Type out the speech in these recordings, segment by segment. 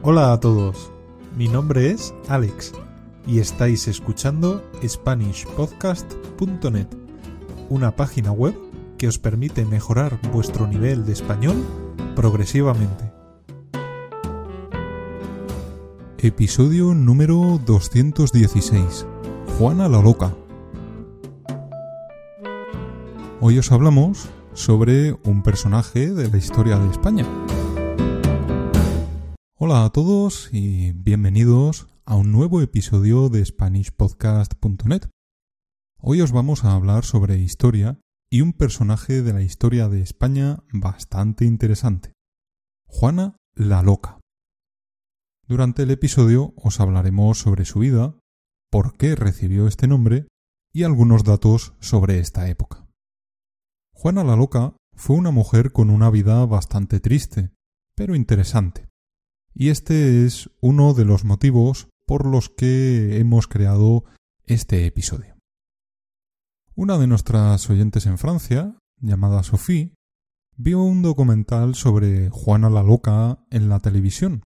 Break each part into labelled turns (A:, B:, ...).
A: Hola a todos, mi nombre es Alex y estáis escuchando SpanishPodcast.net, una página web que os permite mejorar vuestro nivel de español progresivamente. Episodio número 216. Juana la Loca. Hoy os hablamos sobre un personaje de la historia de España. Hola a todos y bienvenidos a un nuevo episodio de SpanishPodcast.net. Hoy os vamos a hablar sobre historia y un personaje de la historia de España bastante interesante. Juana la Loca. Durante el episodio os hablaremos sobre su vida, por qué recibió este nombre y algunos datos sobre esta época. Juana la Loca fue una mujer con una vida bastante triste, pero interesante. Y este es uno de los motivos por los que hemos creado este episodio. Una de nuestras oyentes en Francia, llamada Sophie, vio un documental sobre Juana la Loca en la televisión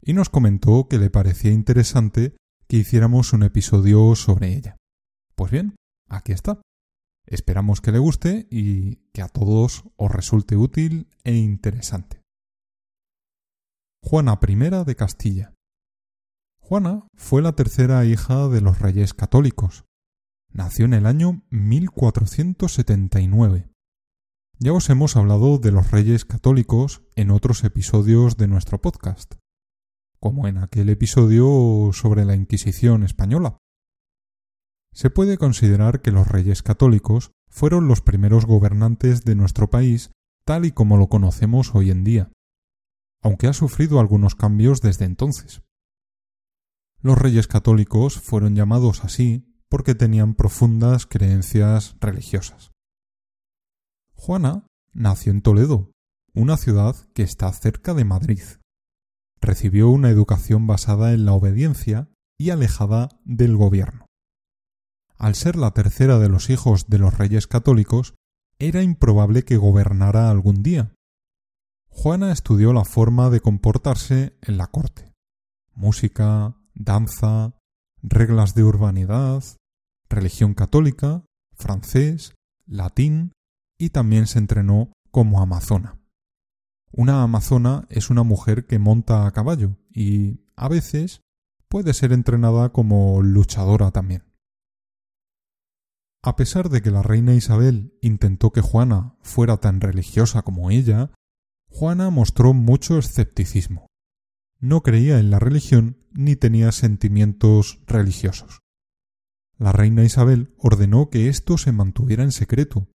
A: y nos comentó que le parecía interesante que hiciéramos un episodio sobre ella. Pues bien, aquí está. Esperamos que le guste y que a todos os resulte útil e interesante. Juana I de Castilla. Juana fue la tercera hija de los reyes católicos. Nació en el año 1479. Ya os hemos hablado de los reyes católicos en otros episodios de nuestro podcast, como en aquel episodio sobre la Inquisición española. Se puede considerar que los reyes católicos fueron los primeros gobernantes de nuestro país tal y como lo conocemos hoy en día, aunque ha sufrido algunos cambios desde entonces. Los reyes católicos fueron llamados así porque tenían profundas creencias religiosas. Juana nació en Toledo, una ciudad que está cerca de Madrid. Recibió una educación basada en la obediencia y alejada del gobierno. Al ser la tercera de los hijos de los reyes católicos, era improbable que gobernara algún día. Juana estudió la forma de comportarse en la corte. Música, danza, reglas de urbanidad, religión católica, francés, latín y también se entrenó como amazona. Una amazona es una mujer que monta a caballo y, a veces, puede ser entrenada como luchadora también. A pesar de que la reina Isabel intentó que Juana fuera tan religiosa como ella, Juana mostró mucho escepticismo. No creía en la religión ni tenía sentimientos religiosos. La reina Isabel ordenó que esto se mantuviera en secreto.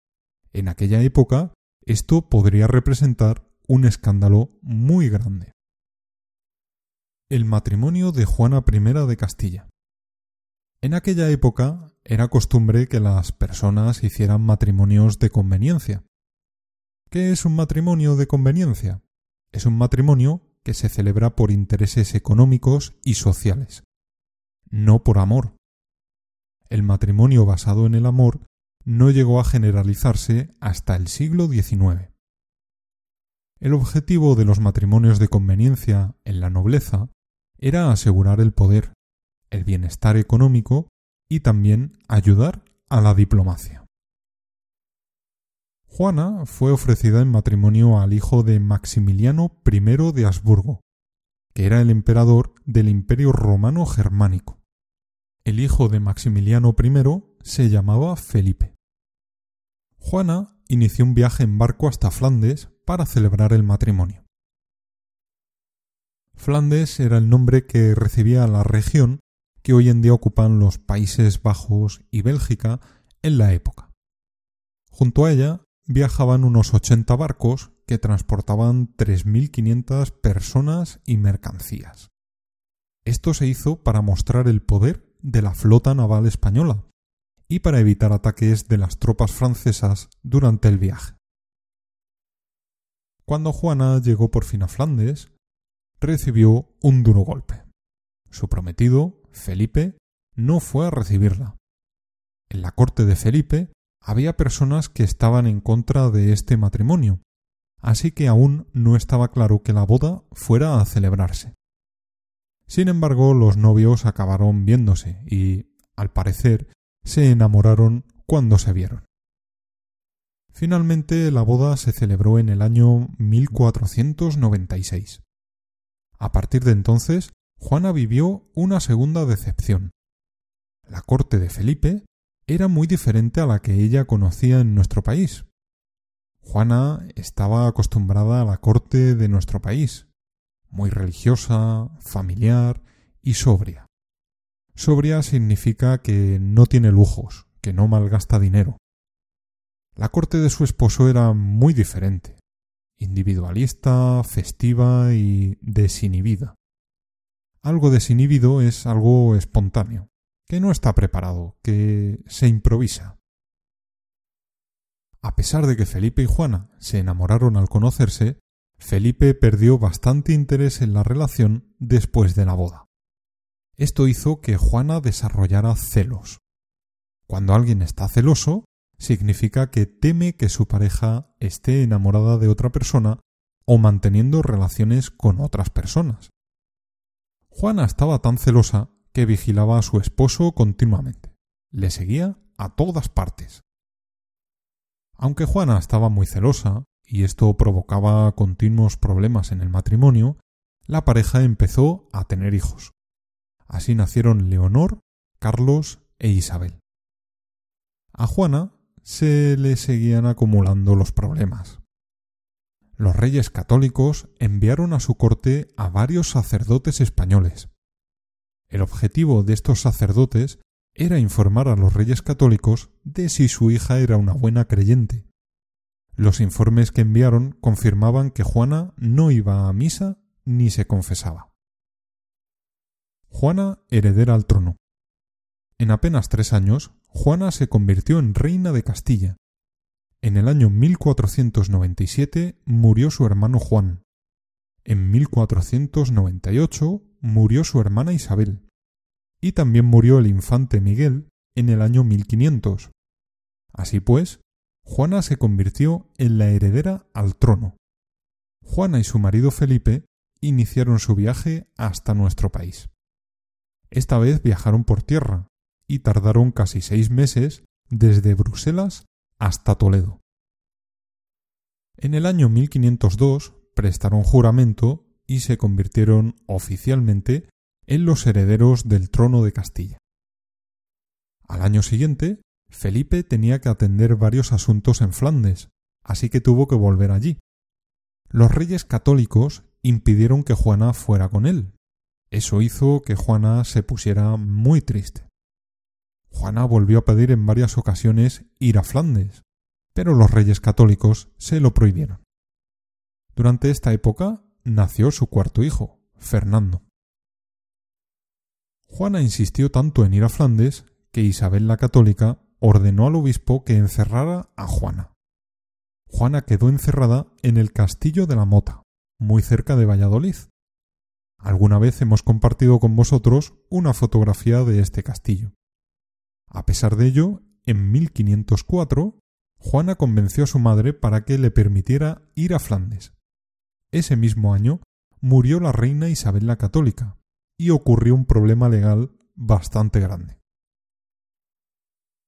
A: En aquella época esto podría representar un escándalo muy grande. El matrimonio de Juana I de Castilla. En aquella época era costumbre que las personas hicieran matrimonios de conveniencia. ¿Qué es un matrimonio de conveniencia? Es un matrimonio que se celebra por intereses económicos y sociales, no por amor. El matrimonio basado en el amor no llegó a generalizarse hasta el siglo XIX. El objetivo de los matrimonios de conveniencia en la nobleza era asegurar el poder, el bienestar económico y también ayudar a la diplomacia. Juana fue ofrecida en matrimonio al hijo de Maximiliano I de Habsburgo, que era el emperador del Imperio romano germánico. El hijo de Maximiliano I se llamaba Felipe. Juana inició un viaje en barco hasta Flandes para celebrar el matrimonio. Flandes era el nombre que recibía la región que hoy en día ocupan los Países Bajos y Bélgica en la época. Junto a ella viajaban unos 80 barcos que transportaban 3.500 personas y mercancías. Esto se hizo para mostrar el poder de la flota naval española y para evitar ataques de las tropas francesas durante el viaje. Cuando Juana llegó por fin a Flandes, recibió un duro golpe. Su prometido Felipe no fue a recibirla. En la corte de Felipe había personas que estaban en contra de este matrimonio, así que aún no estaba claro que la boda fuera a celebrarse. Sin embargo, los novios acabaron viéndose y, al parecer, se enamoraron cuando se vieron. Finalmente, la boda se celebró en el año 1496. A partir de entonces, Juana vivió una segunda decepción. La corte de Felipe era muy diferente a la que ella conocía en nuestro país. Juana estaba acostumbrada a la corte de nuestro país, muy religiosa, familiar y sobria. Sobria significa que no tiene lujos, que no malgasta dinero. La corte de su esposo era muy diferente, individualista, festiva y desinhibida. Algo desinhibido es algo espontáneo, que no está preparado, que se improvisa. A pesar de que Felipe y Juana se enamoraron al conocerse, Felipe perdió bastante interés en la relación después de la boda. Esto hizo que Juana desarrollara celos. Cuando alguien está celoso, significa que teme que su pareja esté enamorada de otra persona o manteniendo relaciones con otras personas. Juana estaba tan celosa que vigilaba a su esposo continuamente. Le seguía a todas partes. Aunque Juana estaba muy celosa, y esto provocaba continuos problemas en el matrimonio, la pareja empezó a tener hijos. Así nacieron Leonor, Carlos e Isabel. A Juana se le seguían acumulando los problemas. Los reyes católicos enviaron a su corte a varios sacerdotes españoles. El objetivo de estos sacerdotes era informar a los reyes católicos de si su hija era una buena creyente los informes que enviaron confirmaban que Juana no iba a misa ni se confesaba. Juana heredera al trono. En apenas tres años, Juana se convirtió en reina de Castilla. En el año 1497 murió su hermano Juan. En 1498 murió su hermana Isabel. Y también murió el infante Miguel en el año 1500. Así pues, Juana se convirtió en la heredera al trono. Juana y su marido Felipe iniciaron su viaje hasta nuestro país. Esta vez viajaron por tierra y tardaron casi seis meses desde Bruselas hasta Toledo. En el año 1502 prestaron juramento y se convirtieron oficialmente en los herederos del trono de Castilla. Al año siguiente Felipe tenía que atender varios asuntos en Flandes, así que tuvo que volver allí. Los reyes católicos impidieron que Juana fuera con él. Eso hizo que Juana se pusiera muy triste. Juana volvió a pedir en varias ocasiones ir a Flandes, pero los reyes católicos se lo prohibieron. Durante esta época nació su cuarto hijo, Fernando. Juana insistió tanto en ir a Flandes que Isabel la católica ordenó al obispo que encerrara a Juana. Juana quedó encerrada en el castillo de la Mota, muy cerca de Valladolid. Alguna vez hemos compartido con vosotros una fotografía de este castillo. A pesar de ello, en 1504, Juana convenció a su madre para que le permitiera ir a Flandes. Ese mismo año murió la reina Isabel la Católica, y ocurrió un problema legal bastante grande.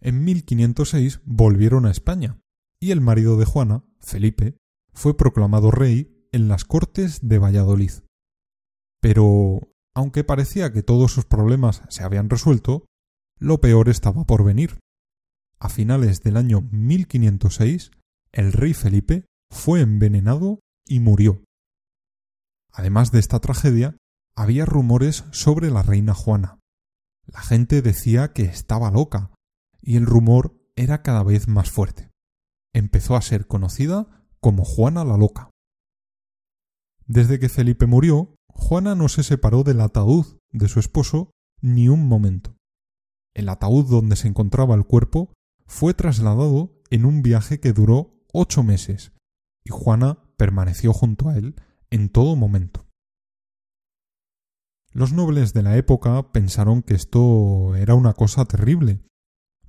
A: En 1506 volvieron a España, y el marido de Juana, Felipe, fue proclamado rey en las Cortes de Valladolid. Pero, aunque parecía que todos sus problemas se habían resuelto, lo peor estaba por venir. A finales del año 1506, el rey Felipe fue envenenado y murió. Además de esta tragedia, había rumores sobre la reina Juana. La gente decía que estaba loca, y el rumor era cada vez más fuerte. Empezó a ser conocida como Juana la Loca. Desde que Felipe murió, Juana no se separó del ataúd de su esposo ni un momento. El ataúd donde se encontraba el cuerpo fue trasladado en un viaje que duró ocho meses, y Juana permaneció junto a él en todo momento. Los nobles de la época pensaron que esto era una cosa terrible,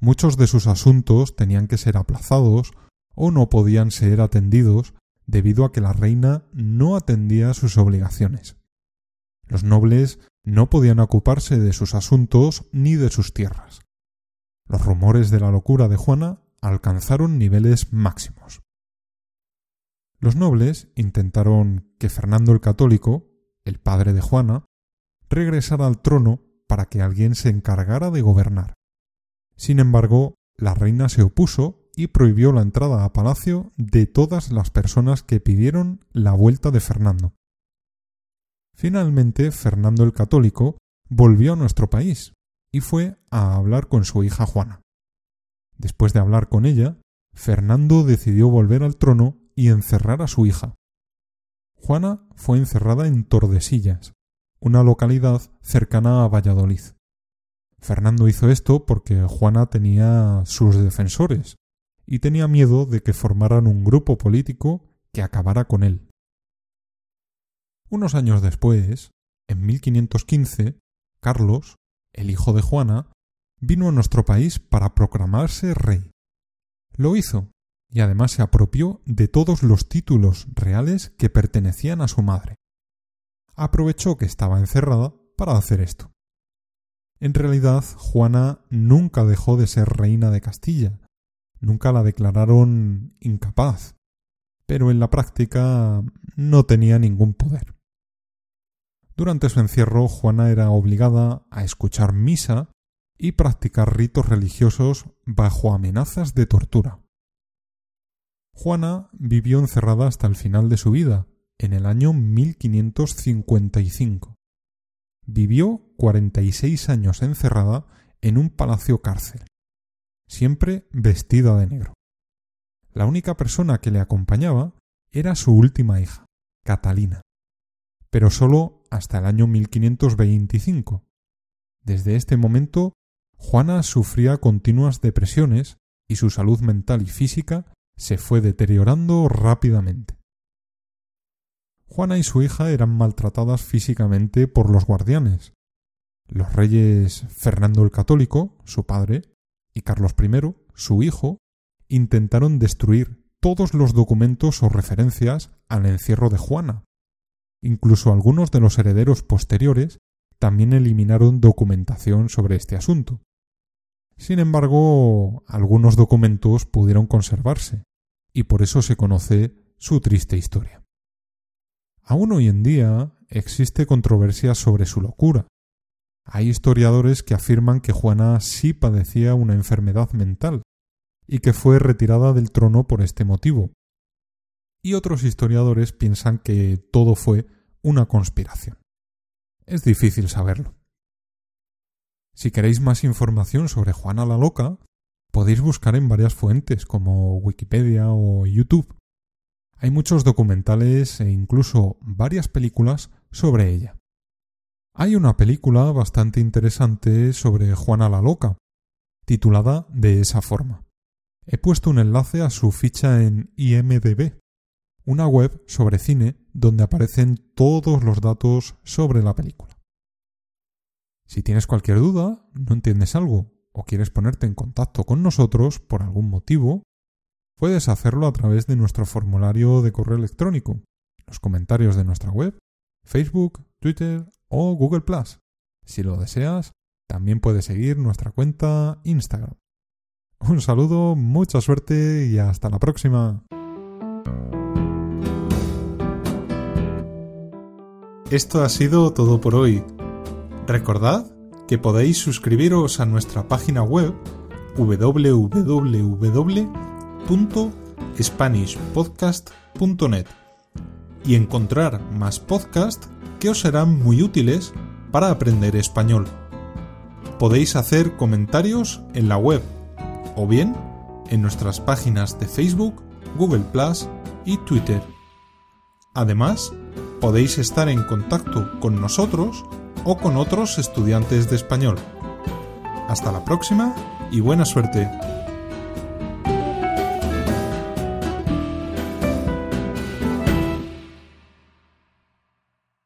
A: Muchos de sus asuntos tenían que ser aplazados o no podían ser atendidos debido a que la reina no atendía sus obligaciones. Los nobles no podían ocuparse de sus asuntos ni de sus tierras. Los rumores de la locura de Juana alcanzaron niveles máximos. Los nobles intentaron que Fernando el Católico, el padre de Juana, regresara al trono para que alguien se encargara de gobernar. Sin embargo, la reina se opuso y prohibió la entrada a palacio de todas las personas que pidieron la vuelta de Fernando. Finalmente, Fernando el Católico volvió a nuestro país y fue a hablar con su hija Juana. Después de hablar con ella, Fernando decidió volver al trono y encerrar a su hija. Juana fue encerrada en Tordesillas, una localidad cercana a Valladolid. Fernando hizo esto porque Juana tenía sus defensores y tenía miedo de que formaran un grupo político que acabara con él. Unos años después, en 1515, Carlos, el hijo de Juana, vino a nuestro país para proclamarse rey. Lo hizo, y además se apropió de todos los títulos reales que pertenecían a su madre. Aprovechó que estaba encerrada para hacer esto. En realidad, Juana nunca dejó de ser reina de Castilla, nunca la declararon incapaz, pero en la práctica no tenía ningún poder. Durante su encierro, Juana era obligada a escuchar misa y practicar ritos religiosos bajo amenazas de tortura. Juana vivió encerrada hasta el final de su vida, en el año 1555. Vivió 46 años encerrada en un palacio cárcel, siempre vestida de negro. La única persona que le acompañaba era su última hija, Catalina, pero solo hasta el año 1525. Desde este momento, Juana sufría continuas depresiones y su salud mental y física se fue deteriorando rápidamente. Juana y su hija eran maltratadas físicamente por los guardianes. Los reyes Fernando el Católico, su padre, y Carlos I, su hijo, intentaron destruir todos los documentos o referencias al encierro de Juana. Incluso algunos de los herederos posteriores también eliminaron documentación sobre este asunto. Sin embargo, algunos documentos pudieron conservarse, y por eso se conoce su triste historia. Aún hoy en día existe controversia sobre su locura. Hay historiadores que afirman que Juana sí padecía una enfermedad mental y que fue retirada del trono por este motivo. Y otros historiadores piensan que todo fue una conspiración. Es difícil saberlo. Si queréis más información sobre Juana la Loca, podéis buscar en varias fuentes como Wikipedia o YouTube. Hay muchos documentales e incluso varias películas sobre ella. Hay una película bastante interesante sobre Juana la Loca, titulada de esa forma. He puesto un enlace a su ficha en IMDB, una web sobre cine donde aparecen todos los datos sobre la película. Si tienes cualquier duda, no entiendes algo o quieres ponerte en contacto con nosotros por algún motivo, puedes hacerlo a través de nuestro formulario de correo electrónico, los comentarios de nuestra web, Facebook, Twitter o Google ⁇ Si lo deseas, también puedes seguir nuestra cuenta Instagram. Un saludo, mucha suerte y hasta la próxima. Esto ha sido todo por hoy. Recordad que podéis suscribiros a nuestra página web www.spanishpodcast.net y encontrar más podcasts que os serán muy útiles para aprender español. Podéis hacer comentarios en la web o bien en nuestras páginas de Facebook, Google Plus y Twitter. Además, podéis estar en contacto con nosotros o con otros estudiantes de español. Hasta la próxima y buena suerte.